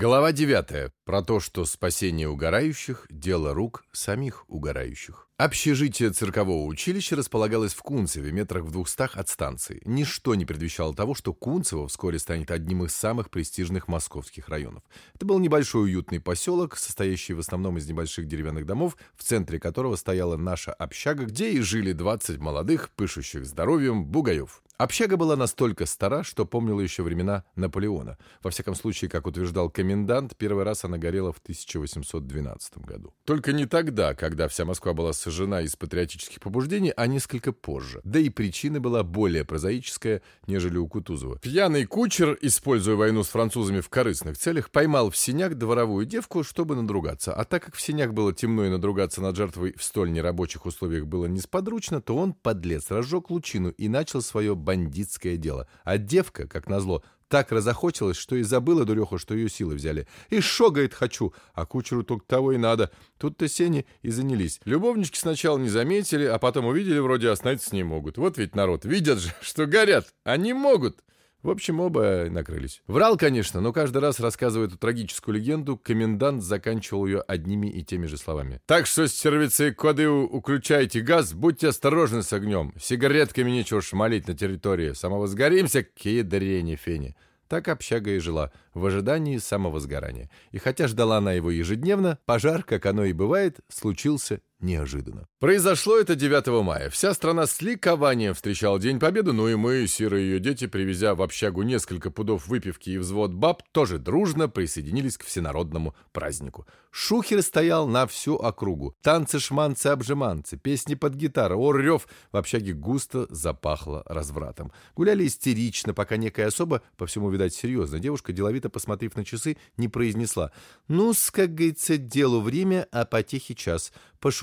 Глава 9. Про то, что спасение угорающих – дело рук самих угорающих. Общежитие циркового училища располагалось в Кунцеве, метрах в двухстах от станции. Ничто не предвещало того, что Кунцево вскоре станет одним из самых престижных московских районов. Это был небольшой уютный поселок, состоящий в основном из небольших деревянных домов, в центре которого стояла наша общага, где и жили 20 молодых, пышущих здоровьем, бугаев. Общага была настолько стара, что помнила еще времена Наполеона. Во всяком случае, как утверждал комендант, первый раз она горела в 1812 году. Только не тогда, когда вся Москва была сожжена из патриотических побуждений, а несколько позже. Да и причина была более прозаическая, нежели у Кутузова. Пьяный кучер, используя войну с французами в корыстных целях, поймал в синяк дворовую девку, чтобы надругаться. А так как в синяк было темно и надругаться над жертвой в столь нерабочих условиях было несподручно, то он, подлец, разжег лучину и начал свое бандитское дело. А девка, как назло, так разохотилась, что и забыла дуреха, что ее силы взяли. И шо, говорит, хочу, а кучеру только того и надо. Тут-то сени и занялись. Любовнички сначала не заметили, а потом увидели, вроде остановиться не могут. Вот ведь народ, видят же, что горят, они могут. В общем, оба накрылись. Врал, конечно, но каждый раз, рассказывая эту трагическую легенду, комендант заканчивал ее одними и теми же словами. «Так что, стервицы, коды уключайте газ, будьте осторожны с огнем. Сигаретками нечего шмалить на территории. Самовозгоримся к ядрене фене». Так общага и жила, в ожидании самовозгорания. И хотя ждала она его ежедневно, пожар, как оно и бывает, случился неожиданно. Произошло это 9 мая. Вся страна с ликованием встречала День Победы, ну и мы, Сира и ее дети, привезя в общагу несколько пудов выпивки и взвод баб, тоже дружно присоединились к всенародному празднику. Шухер стоял на всю округу. Танцы, шманцы, обжиманцы, песни под гитару, ор В общаге густо запахло развратом. Гуляли истерично, пока некая особа, по всему, видать, серьезно, девушка, деловито посмотрев на часы, не произнесла «Ну-с, как говорится, делу время, а потехи час»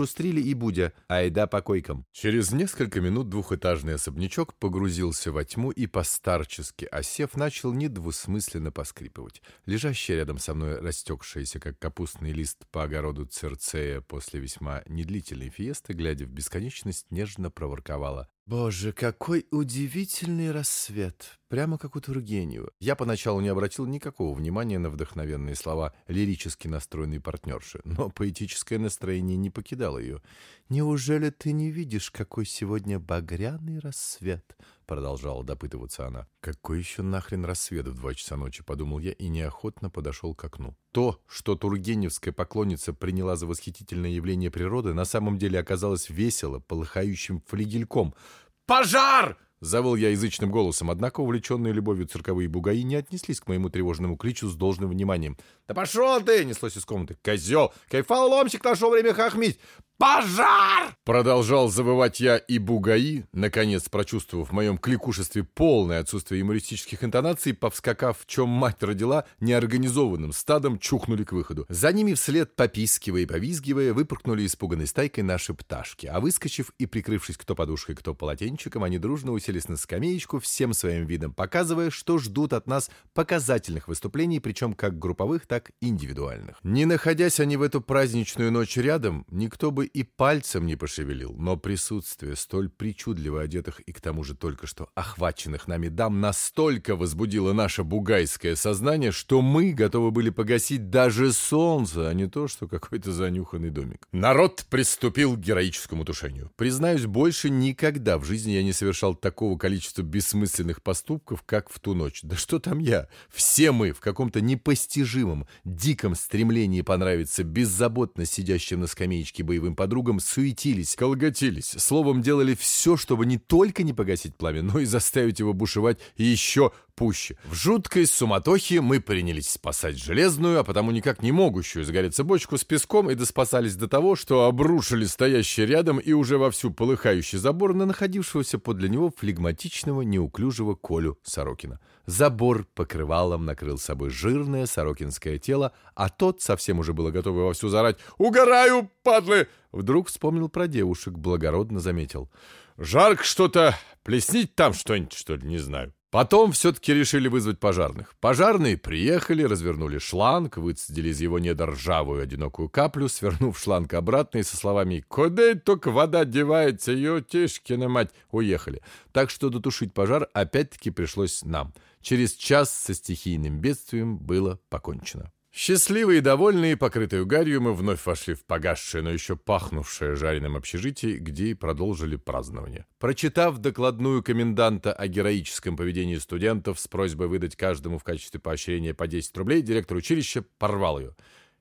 пошустрили и Будя, айда по койкам. Через несколько минут двухэтажный особнячок погрузился во тьму и постарчески, осев, начал недвусмысленно поскрипывать. Лежащая рядом со мной растекшаяся, как капустный лист по огороду Церцея после весьма недлительной фиесты, глядя в бесконечность, нежно проворковала. Боже, какой удивительный рассвет! Прямо как у Тургенева. Я поначалу не обратил никакого внимания на вдохновенные слова лирически настроенной партнерши, но поэтическое настроение не покидало ее. «Неужели ты не видишь, какой сегодня багряный рассвет?» Продолжала допытываться она. «Какой еще нахрен рассвет в два часа ночи?» Подумал я и неохотно подошел к окну. То, что тургеневская поклонница приняла за восхитительное явление природы, на самом деле оказалось весело, полыхающим флигельком. «Пожар!» Завыл я язычным голосом, однако увлеченные любовью цирковые бугаи не отнеслись к моему тревожному кличу с должным вниманием. «Да пошел ты!» — неслось из комнаты. «Козел! Кайфал ломсик нашел время хохмить! «Пожар!» Продолжал завывать я, и бугаи, наконец прочувствовав в моем кликушестве полное отсутствие юмористических интонаций, повскакав, в чем мать родила, неорганизованным стадом чухнули к выходу. За ними вслед, попискивая и повизгивая, выпоркнули испуганной стайкой наши пташки, а выскочив и прикрывшись кто подушкой, кто полотенчиком, они дружно уселись на скамеечку, всем своим видом показывая, что ждут от нас показательных выступлений, причем как групповых, так и индивидуальных. Не находясь они в эту праздничную ночь рядом, никто бы и пальцем не пошевелил, но присутствие столь причудливо одетых и к тому же только что охваченных нами дам настолько возбудило наше бугайское сознание, что мы готовы были погасить даже солнце, а не то, что какой-то занюханный домик. Народ приступил к героическому тушению. Признаюсь, больше никогда в жизни я не совершал такого количества бессмысленных поступков, как в ту ночь. Да что там я? Все мы в каком-то непостижимом, диком стремлении понравиться беззаботно сидящим на скамеечке боевым подругам суетились, колготились, словом, делали все, чтобы не только не погасить пламя, но и заставить его бушевать еще пуще. В жуткой суматохе мы принялись спасать железную, а потому никак не могущую загореться бочку с песком и доспасались до того, что обрушили стоящий рядом и уже вовсю полыхающий забор на находившегося подле него флегматичного, неуклюжего Колю Сорокина. Забор покрывалом накрыл собой жирное сорокинское тело, а тот совсем уже было готовый вовсю зарать «Угораю, падлы!» Вдруг вспомнил про девушек, благородно заметил. «Жарко что-то, плеснить там что-нибудь, что ли, не знаю». Потом все-таки решили вызвать пожарных. Пожарные приехали, развернули шланг, выцедили из его недр ржавую одинокую каплю, свернув шланг обратно и со словами «Куда только вода девается, ее тишкина мать!» уехали. Так что дотушить пожар опять-таки пришлось нам. Через час со стихийным бедствием было покончено. Счастливые и довольные, покрытые гарью, мы вновь вошли в погасшее, но еще пахнувшее жареным общежитие, где и продолжили празднование. Прочитав докладную коменданта о героическом поведении студентов с просьбой выдать каждому в качестве поощрения по 10 рублей, директор училища порвал ее.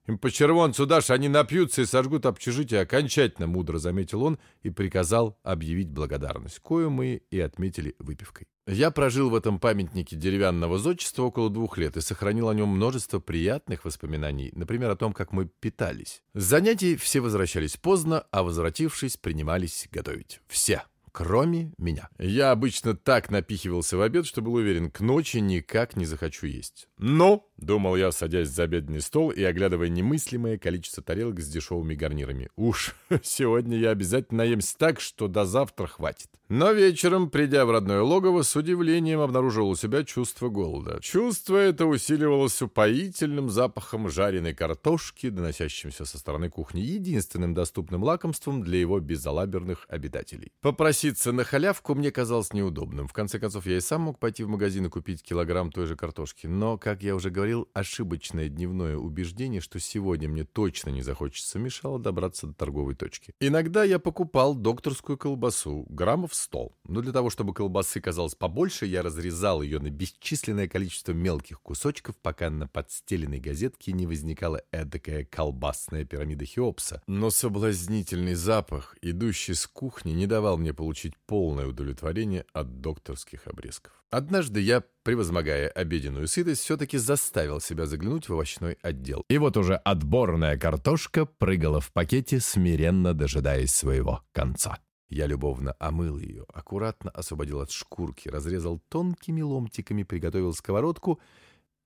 Им по червонцу дашь, они напьются и сожгут общежитие окончательно, мудро заметил он и приказал объявить благодарность, кою мы и отметили выпивкой. Я прожил в этом памятнике деревянного зодчества около двух лет и сохранил о нем множество приятных воспоминаний, например, о том, как мы питались. С занятий все возвращались поздно, а возвратившись, принимались готовить. Все кроме меня. Я обычно так напихивался в обед, что был уверен, к ночи никак не захочу есть. Но, думал я, садясь за обеденный стол и оглядывая немыслимое количество тарелок с дешевыми гарнирами. Уж сегодня я обязательно наемся так, что до завтра хватит. Но вечером, придя в родное логово, с удивлением обнаружил у себя чувство голода. Чувство это усиливалось упоительным запахом жареной картошки, доносящимся со стороны кухни, единственным доступным лакомством для его безалаберных обитателей. Попроситься на халявку мне казалось неудобным. В конце концов, я и сам мог пойти в магазин и купить килограмм той же картошки. Но, как я уже говорил, ошибочное дневное убеждение, что сегодня мне точно не захочется, мешало добраться до торговой точки. Иногда я покупал докторскую колбасу, граммов в стол. Но для того, чтобы колбасы казалось побольше, я разрезал ее на бесчисленное количество мелких кусочков, пока на подстеленной газетке не возникала эдакая колбасная пирамида Хеопса. Но соблазнительный запах, идущий с кухни, не давал мне получить полное удовлетворение от докторских обрезков. Однажды я, превозмогая обеденную сытость, все-таки заставил себя заглянуть в овощной отдел. И вот уже отборная картошка прыгала в пакете, смиренно дожидаясь своего конца. Я любовно омыл ее, аккуратно освободил от шкурки, разрезал тонкими ломтиками, приготовил сковородку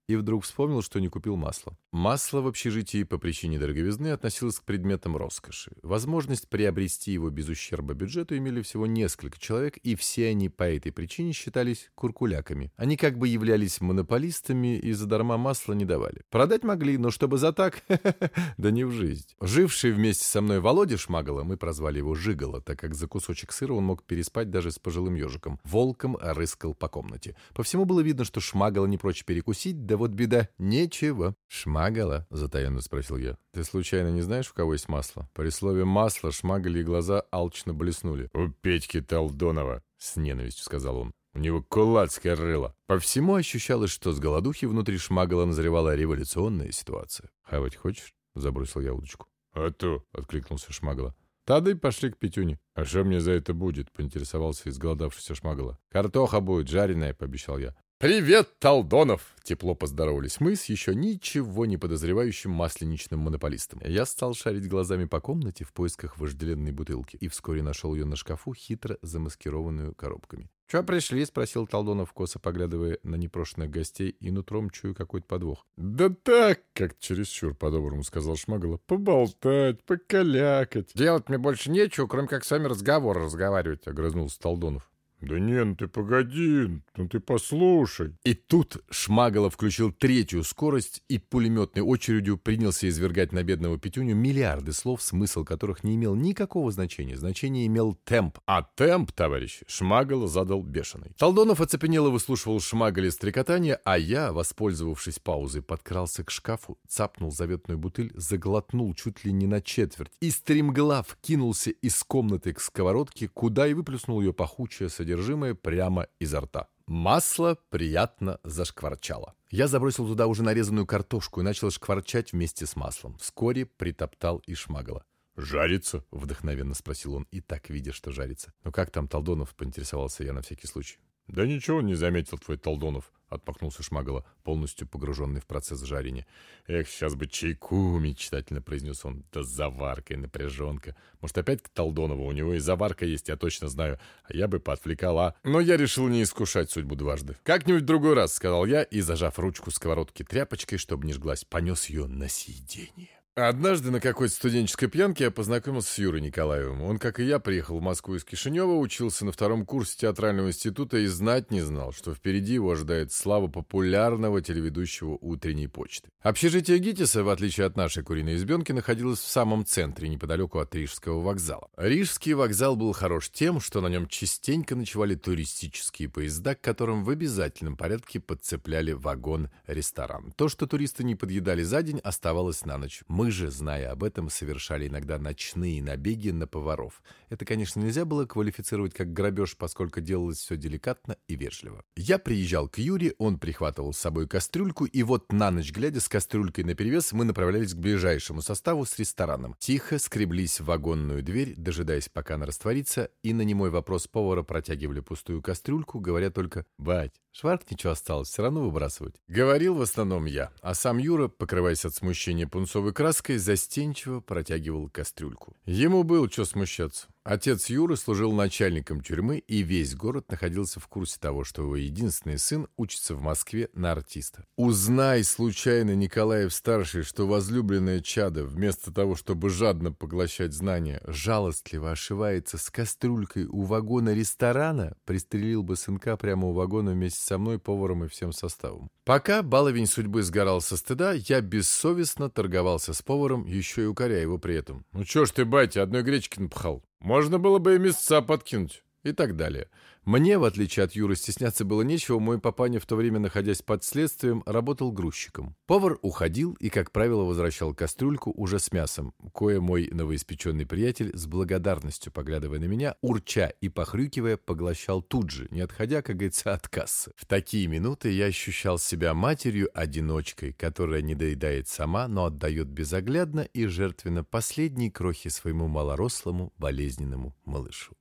и вдруг вспомнил, что не купил масла. Масло в общежитии по причине дороговизны относилось к предметам роскоши. Возможность приобрести его без ущерба бюджету имели всего несколько человек, и все они по этой причине считались куркуляками. Они как бы являлись монополистами и задарма масла не давали. Продать могли, но чтобы за так, да не в жизнь. Живший вместе со мной Володя Шмагала, мы прозвали его Жигала, так как за кусочек сыра он мог переспать даже с пожилым ежиком. Волком рыскал по комнате. По всему было видно, что Шмагала не прочь перекусить, да вот беда, нечего. «Шмагала?» — затаенно спросил я. «Ты случайно не знаешь, в кого есть масло?» При слове «масло» шмагали глаза алчно блеснули. «У Петьки Талдонова!» — с ненавистью сказал он. У него кулацкое рыло. По всему ощущалось, что с голодухи внутри шмагала назревала революционная ситуация. «Хавать хочешь?» — забросил я удочку. «А то!» — откликнулся шмагала. Тады пошли к Петюне. «А что мне за это будет?» — поинтересовался изголодавшийся шмагала. «Картоха будет жареная», — пообещал я. «Привет, Талдонов!» — тепло поздоровались мы с еще ничего не подозревающим масленичным монополистом. Я стал шарить глазами по комнате в поисках вожделенной бутылки и вскоре нашел ее на шкафу, хитро замаскированную коробками. «Чё пришли?» — спросил Талдонов, косо поглядывая на непрошенных гостей и нутром чую какой-то подвох. «Да так!» — как чересчур по-доброму сказал Шмагала. «Поболтать, покалякать!» «Делать мне больше нечего, кроме как с вами разговор разговаривать!» — огрызнулся Талдонов. «Да не, ну ты погоди, ну ты послушай». И тут Шмагала включил третью скорость и пулеметной очередью принялся извергать на бедного Петюню миллиарды слов, смысл которых не имел никакого значения. Значение имел темп. А темп, товарищи, Шмагала задал бешеный. Талдонов оцепенело выслушивал Шмагале стрекотание, а я, воспользовавшись паузой, подкрался к шкафу, цапнул заветную бутыль, заглотнул чуть ли не на четверть и стремглав кинулся из комнаты к сковородке, куда и выплюснул ее пахучее содержимое содержимое прямо изо рта. Масло приятно зашкварчало. Я забросил туда уже нарезанную картошку и начал шкварчать вместе с маслом. Вскоре притоптал и шмагало. «Жарится?» — вдохновенно спросил он, и так видя, что жарится. «Ну как там Талдонов?» — поинтересовался я на всякий случай. «Да ничего не заметил твой Талдонов», — отмахнулся Шмагала, полностью погруженный в процесс жарения. «Эх, сейчас бы чайку!» — мечтательно произнес он. «Да заварка и напряженка. Может, опять к Талдонову? У него и заварка есть, я точно знаю. А я бы поотвлекала. Но я решил не искушать судьбу дважды. «Как-нибудь другой раз», — сказал я, и, зажав ручку сковородки тряпочкой, чтобы не жглась, понес ее на съедение. Однажды на какой-то студенческой пьянке я познакомился с Юрой Николаевым. Он, как и я, приехал в Москву из Кишинева, учился на втором курсе театрального института и знать не знал, что впереди его ожидает слава популярного телеведущего утренней почты. Общежитие ГИТИСа, в отличие от нашей куриной избенки, находилось в самом центре, неподалеку от Рижского вокзала. Рижский вокзал был хорош тем, что на нем частенько ночевали туристические поезда, к которым в обязательном порядке подцепляли вагон-ресторан. То, что туристы не подъедали за день, оставалось на ночь. Мы мы же, зная об этом, совершали иногда ночные набеги на поваров. Это, конечно, нельзя было квалифицировать как грабеж, поскольку делалось все деликатно и вежливо. Я приезжал к Юре, он прихватывал с собой кастрюльку, и вот на ночь глядя с кастрюлькой наперевес мы направлялись к ближайшему составу с рестораном. Тихо скреблись в вагонную дверь, дожидаясь, пока она растворится, и на немой вопрос повара протягивали пустую кастрюльку, говоря только «Бать, шварк ничего осталось, все равно выбрасывать». Говорил в основном я, а сам Юра, покрываясь от смущения пунцовой краской, краской застенчиво протягивал кастрюльку. Ему было что смущаться. Отец Юры служил начальником тюрьмы, и весь город находился в курсе того, что его единственный сын учится в Москве на артиста. Узнай случайно Николаев-старший, что возлюбленное чадо, вместо того, чтобы жадно поглощать знания, жалостливо ошивается с кастрюлькой у вагона ресторана, пристрелил бы сынка прямо у вагона вместе со мной, поваром и всем составом. Пока баловень судьбы сгорал со стыда, я бессовестно торговался с поваром, еще и укоряя его при этом. «Ну чё ж ты, батя, одной гречки напахал? Можно было бы и мясца подкинуть» и так далее. Мне, в отличие от Юры, стесняться было нечего, мой папаня в то время, находясь под следствием, работал грузчиком. Повар уходил и, как правило, возвращал кастрюльку уже с мясом, кое мой новоиспеченный приятель с благодарностью, поглядывая на меня, урча и похрюкивая, поглощал тут же, не отходя, как говорится, от кассы. В такие минуты я ощущал себя матерью-одиночкой, которая не доедает сама, но отдает безоглядно и жертвенно последние крохи своему малорослому болезненному малышу.